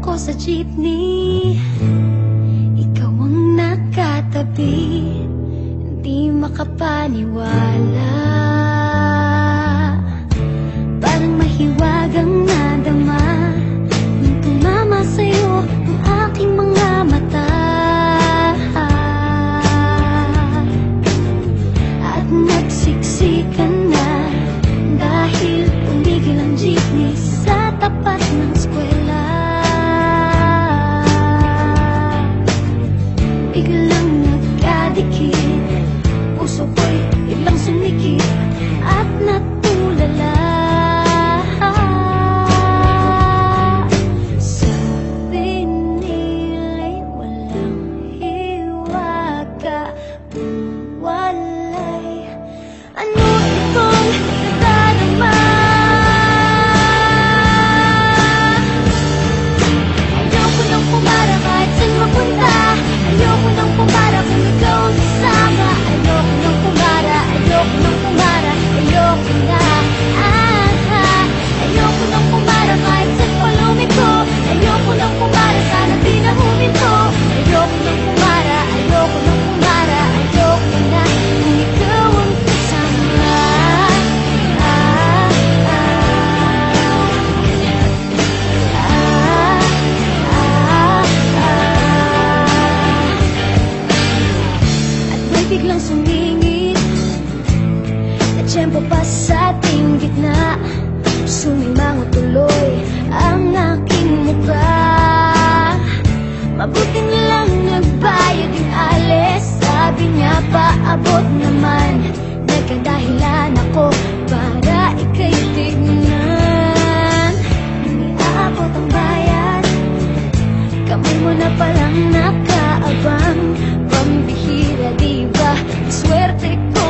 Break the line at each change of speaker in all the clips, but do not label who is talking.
ako sa jeepney. Ikaw ang nakatabi Hindi makapaniwala. Paabot naman Nagkadahilan ako Para ikay tignan. Iniaabot ang bayan Kamay mo na palang nakaabang. Pambihira diba Swerte ko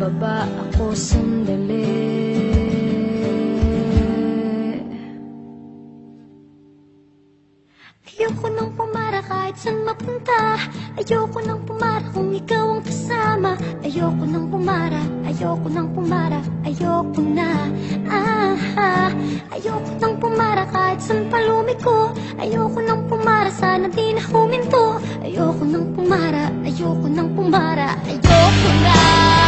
Bababa ako sandali. Ayoko nang pumara kahit saan mapunta. Ayoko nang pumara kung ikaw ang kasama. Ayoko nang pumara, ayoko nang pumara Ayoko na, ah, ah. Ayoko nang pumara kahit saan palumi ko. Ayoko nang pumara, sana di na huminto. Ayoko nang pumara, ayoko nang pumara Ayoko na.